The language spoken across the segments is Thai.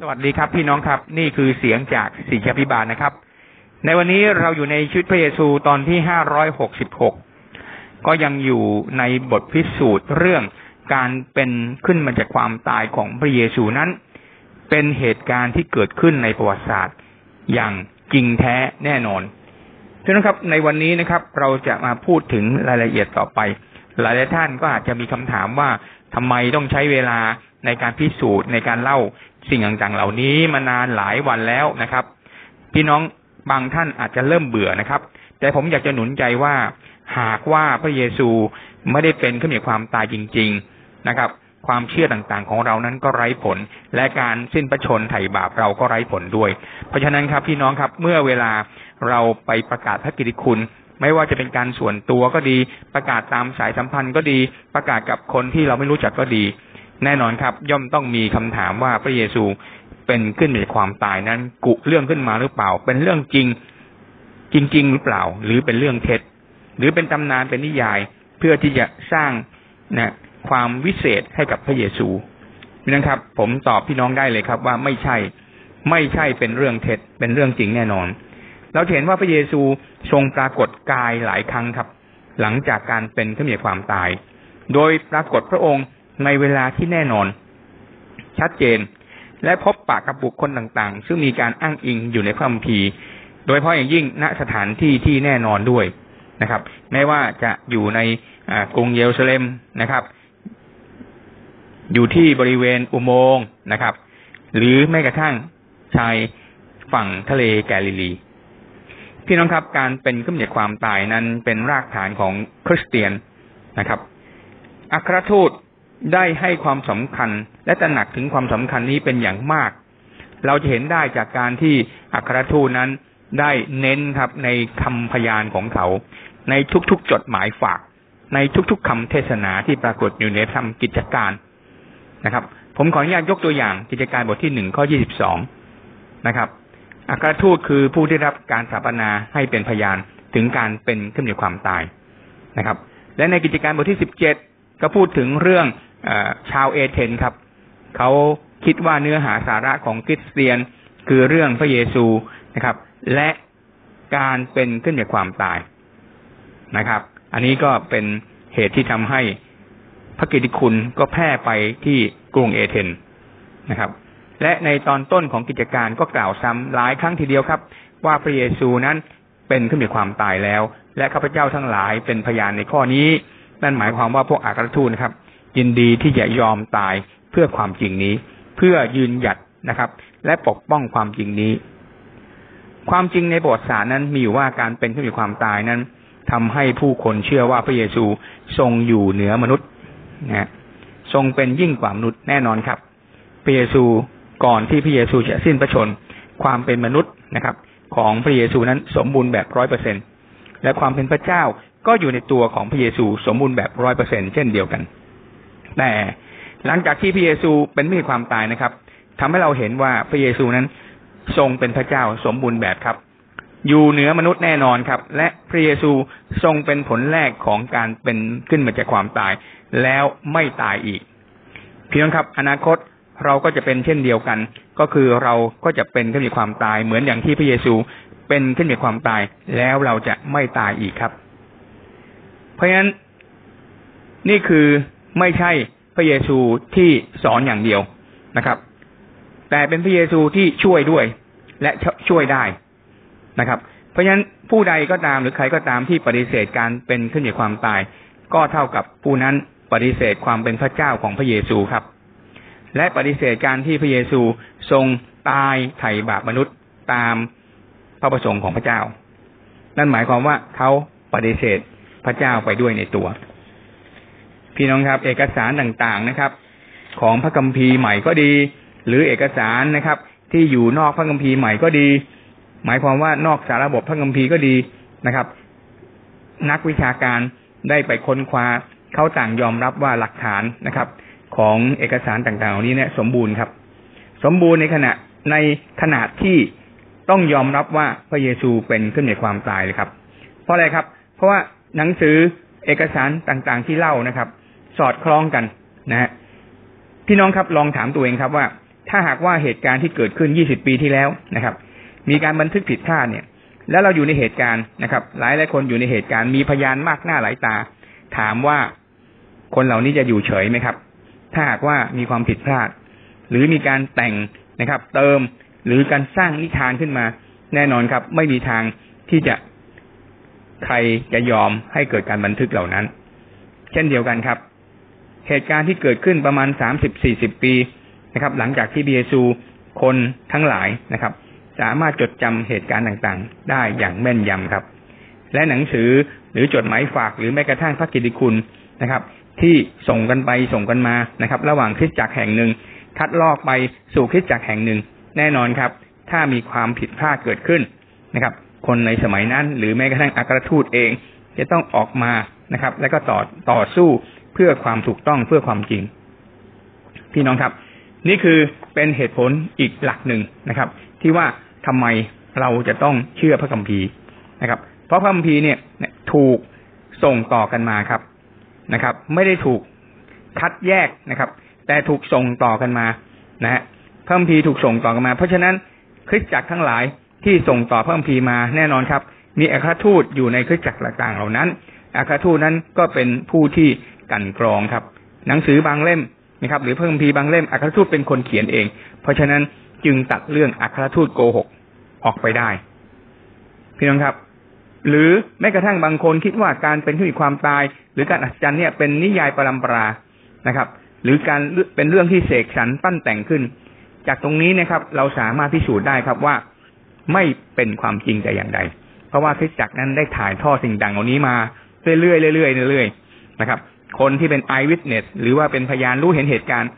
สวัสดีครับพี่น้องครับ นี่คือเสียงจากสิชพิบาลนะครับ ในวันนี้เราอยู่ในชุดพระเยซูตอนที่ห้าร้อยหกสิบหกก็ยังอยู่ในบทพิสูจน์เรื่องการเป็นขึ้นมาจากความตายของพระเยซูนั้น เป็นเหตุการณ์ที่เกิดขึ้นในประวัติศาสตร์ อย่างจริงแท้แน่นอนฉะนั้นครับ ในวันนี้นะครับ เราจะมาพูดถึงรายละเอียดต่อไป หลายท่านก็อาจจะมีคำถามว่าทำไมต้องใช้เวลาในการพิสูจน์ในการเล่า สิ่งต่างๆ เหล่านี้มานานหลายวันแล้วนะครับ พี่น้องบางท่านอาจจะเริ่มเบื่อนะครับ แต่ผมอยากจะหนุนใจว่าหากว่าพระเยซูไม่ได้เป็นขึ้นมีความตายจริง ๆนะครับ ความเชื่อต่างๆ ของเรานั้นก็ไร้ผล และการสิ้นประชนไถ่บาปเราก็ไร้ผลด้วย เพราะฉะนั้นครับพี่น้องครับเมื่อเวลาเราไปประกาศพระกิติคุณไม่ว่าจะเป็นการส่วนตัวก็ดี ประกาศตามสายสัมพันธ์ก็ดี ประกาศกับคนที่เราไม่รู้จักก็ดี แน่นอนครับ ย่อมต้องมีคำถามว่าพระเยซูเป็นขึ้นในความตายนั้น กุเรื่องขึ้นมาหรือเปล่า เป็นเรื่องจริง จริง ๆ หรือเปล่า หรือเป็นเรื่องเท็จ หรือเป็นตำนานเป็นนิยาย เพื่อที่จะสร้างนะความวิเศษให้กับพระเยซูนะครับ ผมตอบพี่น้องได้เลยครับ ว่าไม่ใช่ ไม่ใช่เป็นเรื่องเท็จ เป็นเรื่องจริงแน่นอน เราเห็นว่าพระเยซูทรงปรากฏกายหลายครั้งครับ หลังจากการเป็นขึ้นมีความตาย โดยปรากฏพระองค์ ในเวลาที่แน่นอน ชัดเจน และพบปะกับบุคคลต่างๆ ซึ่งมีการอ้างอิงอยู่ในพระคัมภีร์ โดยเฉพาะอย่างยิ่งณสถานที่ที่แน่นอนด้วยนะครับไม่ว่าจะอยู่ในกรุงเยรูซาเล็มนะครับ อยู่ที่บริเวณอุโมงค์นะครับ หรือแม้กระทั่งชายฝั่งทะเลแกลิลี พี่น้องครับการเป็นขึ้นจากความตายนั้นเป็นรากฐานของคริสเตียนนะครับ อัครทูต ได้ให้ความสำคัญ และตระหนักถึงความสำคัญนี้เป็นอย่างมาก เราจะเห็นได้จากการที่อัครทูตนั้นได้เน้นครับในคำพยานของเขา ในทุกๆจดหมายฝาก ในทุกๆคำเทศนาที่ปรากฏอยู่ในธรรมกิจการนะครับ ผมขออนุญาตยกตัวอย่างกิจการบทที่หนึ่งข้อยี่สิบสองนะครับอัครทูตคือผู้ที่รับการสถาปนาให้เป็นพยานถึงการเป็นขึ้นในความตายนะครับ และในกิจการบทที่สิบเจ็ดก็พูดถึงเรื่อง ชาวเอเธนครับ เขาคิดว่าเนื้อหาสาระของคริสเตียนคือเรื่องพระเยซูนะครับ และการเป็นขึ้นจากความตายนะครับ อันนี้ก็เป็นเหตุที่ทำให้พระกิติคุณก็แพร่ไปที่กรุงเอเธนนะครับ และในตอนต้นของกิจการก็กล่าวซ้ำหลายครั้งทีเดียวครับ ว่าพระเยซูนั้นเป็นขึ้นจากความตายแล้ว และข้าพเจ้าทั้งหลายเป็นพยานในข้อนี้ นั่นหมายความว่าพวกอัครทูตนะครับ ยินดีที่จะยอมตายเพื่อความจริงนี้ เพื่อยืนหยัดนะครับ และปกป้องความจริงนี้ ความจริงในบทสารนั้นมีอยู่ว่าการเป็นขึ้นมีความตายนั้นทำให้ผู้คนเชื่อว่าพระเยซูทรงอยู่เหนือมนุษย์นะทรงเป็นยิ่งกว่ามนุษย์แน่นอนครับ พระเยซูก่อนที่พระเยซูจะสิ้นพระชน ความเป็นมนุษย์นะครับ ของพระเยซูนั้นสมบูรณ์แบบร้อยเปอร์เซ็นและความเป็นพระเจ้าก็อยู่ในตัวของพระเยซูสมบูรณ์แบบร้อยเปอร์เซ็นเช่นเดียวกัน แต่หลังจากที่พระเยซูเป็นม่มีความตายนะครับทำให้เราเห็นว่าพระเยซูนั้นทรงเป็นพระเจ้าสมบูรณ์แบบครับ อยู่เหนือมนุษย์แน่นอนครับ และพระเยซูทรงเป็นผลแรกของการเป็นขึ้นมาจากความตาย แล้วไม่ตายอีกเพียงครับ อนาคตเราก็จะเป็นเช่นเดียวกัน ก็คือเราก็จะเป็นขึ้นมีความตาย เหมือนอย่างที่พระเยซูเป็นขึ้นมีความตาย แล้วเราจะไม่ตายอีกครับ เพราะฉะนั้นนี่คือ ไม่ใช่พระเยซูที่สอนอย่างเดียวนะครับ แต่เป็นพระเยซูที่ช่วยด้วยและช่วยได้นะครับ เพราะฉะนั้นผู้ใดก็ตามหรือใครก็ตามที่ปฏิเสธการเป็นขึ้นจากความตาย ก็เท่ากับผู้นั้นปฏิเสธความเป็นพระเจ้าของพระเยซูครับ และปฏิเสธการที่พระเยซูทรงตายไถ่บาปมนุษย์ตามพระประสงค์ของพระเจ้า นั่นหมายความว่าเขาปฏิเสธพระเจ้าไปด้วยในตัว พี่น้องครับ เอกสารต่างๆนะครับ ของพระคัมภีร์ใหม่ก็ดี หรือเอกสารนะครับ ที่อยู่นอกพระคัมภีร์ใหม่ก็ดี หมายความว่านอกสาระบบพระคัมภีร์ก็ดีนะครับ นักวิชาการได้ไปค้นคว้าเขาต่างยอมรับว่าหลักฐานนะครับ ของเอกสารต่างๆเหล่านี้เนี่ย สมบูรณ์ครับ สมบูรณ์ในขณะในขนาดที่ต้องยอมรับว่าพระเยซูเป็นขึ้นในความตายเลยครับ เพราะอะไรครับ เพราะว่าหนังสือเอกสารต่างๆที่เล่านะครับ สอดคล้องกันนะฮะพี่น้องครับลองถามตัวเองครับว่า ถ้าหากว่าเหตุการณ์ที่เกิดขึ้น 20 ปีที่แล้วนะครับ มีการบันทึกผิดพลาดเนี่ย แล้วเราอยู่ในเหตุการณ์นะครับ หลายหลายคนอยู่ในเหตุการณ์มีพยานมากหน้าหลายตา ถามว่าคนเหล่านี้จะอยู่เฉยไหมครับ ถ้าหากว่ามีความผิดพลาด หรือมีการแต่งนะครับ เติมหรือการสร้างนิทานขึ้นมา แน่นอนครับ ไม่มีทางที่จะใครจะยอมให้เกิดการบันทึกเหล่านั้น เช่นเดียวกันครับ เหตุการณ์ที่เกิดขึ้นประมาณสามสิบสี่สิบปีนะครับ หลังจากที่เบียซูคนทั้งหลายนะครับ สามารถจดจำเหตุการณ์ต่างๆ ได้อย่างแม่นยำครับ และหนังสือหรือจดหมายฝากหรือแม้กระทั่งพระกิติคุณนะครับ ที่ส่งกันไปส่งกันมานะครับ ระหว่างคริสจักรแห่งหนึ่ง คัดลอกไปสู่คริสจักรแห่งหนึ่ง แน่นอนครับ ถ้ามีความผิดพลาดเกิดขึ้นนะครับ คนในสมัยนั้น หรือแม้กระทั่งอัครทูตเอง จะต้องออกมานะครับ แล้วก็ต่อต่อสู้ เพื่อความถูกต้องเพื่อความจริง พี่น้องครับ นี่คือเป็นเหตุผลอีกหลักหนึ่งนะครับ ที่ว่าทำไมเราจะต้องเชื่อพระคัมภีร์นะครับ เพราะพระคัมภีร์เนี่ยถูกส่งต่อกันมาครับนะครับ ไม่ได้ถูกคัดแยกนะครับ แต่ถูกส่งต่อกันมานะฮะพระคัมภีร์ถูกส่งต่อกันมา เพราะฉะนั้นคริสตจักรทั้งหลายที่ส่งต่อพระคัมภีร์มาแน่นอนครับ มีอัครทูตอยู่ในคริสตจักรต่างๆเหล่านั้นอัครทูตนั้นก็เป็นผู้ที่ กันกรองครับ หนังสือบางเล่มนะครับ หรือเพระคัมภีบางเล่มอัครทูตเป็นคนเขียนเอง เพราะฉะนั้นจึงตัดเรื่องอัครทูตโกหกออกไปได้ พี่น้องครับ หรือแม้กระทั่งบางคนคิดว่าการเป็นขึ้นความตาย หรือการอัศจรรย์เนี่ยเป็นนิยายปรำปรานะครับ หรือการเป็นเรื่องที่เสกสรรปั้นแต่งขึ้น จากตรงนี้นะครับ เราสามารถพิสูจน์ได้ครับว่าไม่เป็นความจริงแต่อย่างใด เพราะว่าคริสตจักรนั้นได้ถ่ายทอดสิ่งดังเหล่านี้มาเรื่อยๆเรื่อยๆเรื่อยๆนะครับ คนที่เป็น eye witness หรือว่าเป็นพยานรู้เห็นเหตุการณ์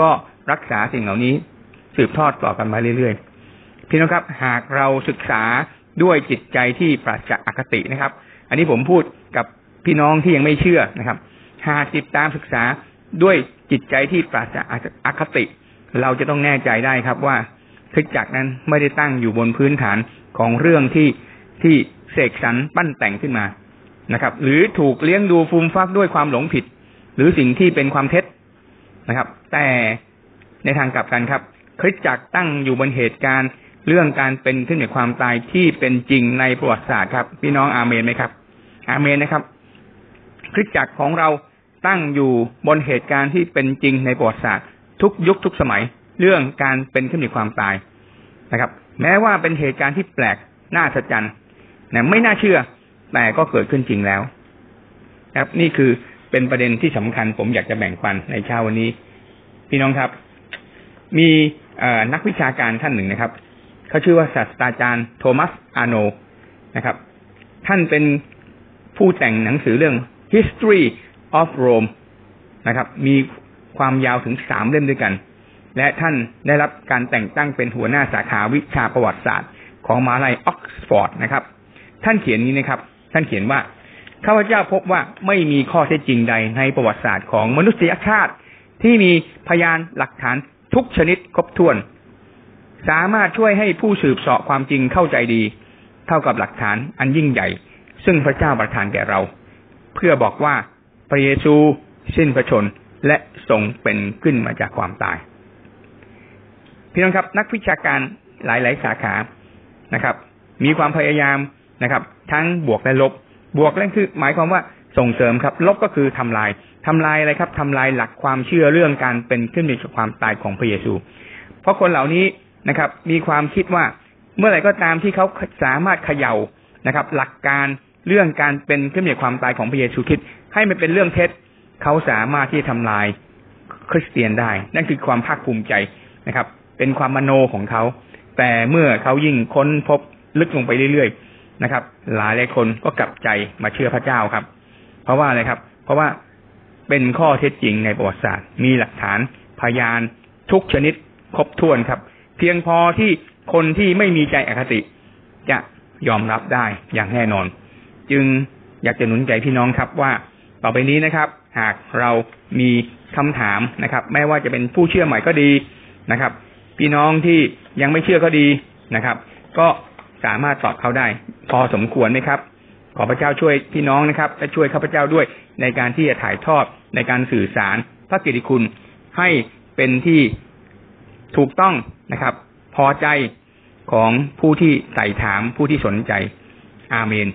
ก็รักษาสิ่งเหล่านี้ สืบทอดต่อกันมาเรื่อยๆ พี่น้องครับ หากเราศึกษาด้วยจิตใจที่ปราศจากอคตินะครับ อันนี้ผมพูดกับพี่น้องที่ยังไม่เชื่อนะครับ หากติดตามศึกษาด้วยจิตใจที่ปราศจากอคติ เราจะต้องแน่ใจได้ครับว่าคริสจักรนั้นไม่ได้ตั้งอยู่บนพื้นฐานของเรื่องที่ที่เสกสรรปั้นแต่งขึ้นมา นะครับ หรือถูกเลี้ยงดูฟูมฟักด้วยความหลงผิด หรือสิ่งที่เป็นความเท็จนะครับ แต่ในทางกลับกันครับคริสจักรตั้งอยู่บนเหตุการณ์เรื่องการเป็นขึ้นในความตายที่เป็นจริงในประวัติศาสตร์ครับ พี่น้องอาเมนไหมครับ อาเมนนะครับ คริสจักรของเราตั้งอยู่บนเหตุการณ์ที่เป็นจริงในประวัติศาสตร์ ทุกยุคทุกสมัย เรื่องการเป็นขึ้นในความตายนะครับ แม้ว่าเป็นเหตุการณ์ที่แปลกน่าสัจจันนะไม่น่าเชื่อ แต่ก็เกิดขึ้นจริงแล้ว ครับ นี่คือเป็นประเด็นที่สำคัญ ผมอยากจะแบ่งปันในเช้าวันนี้ พี่น้องครับ มีนักวิชาการท่านหนึ่งนะครับเขาชื่อว่าศาสตราจารย์โทมัสอาโนนะครับ ท่านเป็นผู้แต่งหนังสือเรื่อง history of Rome นะครับ มีความยาวถึงสามเล่มด้วยกัน และท่านได้รับการแต่งตั้งเป็นหัวหน้าสาขาวิชาประวัติศาสตร์ ของมหาลัยออกซฟอร์ดนะครับ ท่านเขียนนี้นะครับ ท่านเขียนว่าข้าพเจ้าพบว่าไม่มีข้อเท็จจริงใดในประวัติศาสตร์ของมนุษยชาติ ที่มีพยานหลักฐานทุกชนิดครบถ้วน สามารถช่วยให้ผู้สืบเสาะความจริงเข้าใจดี เท่ากับหลักฐานอันยิ่งใหญ่ ซึ่งพระเจ้าประทานแก่เรา เพื่อบอกว่าพระเยซูสิ้นพระชนและทรงเป็นขึ้นมาจากความตาย พี่น้องครับ นักวิชาการหลาย ๆ สาขานะครับ มีความพยายาม นะครับ ทั้งบวกและลบ บวกนั่นคือ หมายความว่าส่งเสริมครับ ลบก็คือทำลายทำลายอะไรครับทำลายหลักความเชื่อเรื่องการเป็นขึ้นในความตายของพระเยซู เพราะคนเหล่านี้นะครับ มีความคิดว่าเมื่อไหร่ก็ตามที่เขาสามารถเขย่านะครับ หลักการเรื่องการเป็นขึ้นในความตายของพระเยซูคิดให้มันเป็นเรื่องเท็จเขาสามารถที่จะทำลายคริสเตียนได้ นั่นคือความภาคภูมิใจนะครับ เป็นความมโนของเขา แต่เมื่อเขายิ่งค้นพบลึกลงไปเรื่อยๆ นะครับ หลายหลายคนก็กลับใจมาเชื่อพระเจ้าครับ เพราะว่าอะไรครับ เพราะว่าเป็นข้อเท็จจริงในประวัติศาสตร์ มีหลักฐานพยานทุกชนิดครบถ้วนครับ เพียงพอที่คนที่ไม่มีใจอคติ จะยอมรับได้อย่างแน่นอน จึงอยากจะหนุนใจพี่น้องครับว่าต่อไปนี้นะครับ หากเรามีคำถามนะครับ ไม่ว่าจะเป็นผู้เชื่อใหม่ก็ดีนะครับ พี่น้องที่ยังไม่เชื่อก็ดีนะครับ ก็ สามารถตอบเขาได้ พอสมควรไหมครับ ขอพระเจ้าช่วยพี่น้องนะครับและช่วยข้าพเจ้าด้วยในการที่จะถ่ายทอดในการสื่อสารพระกิติคุณให้เป็นที่ถูกต้องนะครับ พอใจของผู้ที่ใส่ถามผู้ที่สนใจ อาเมน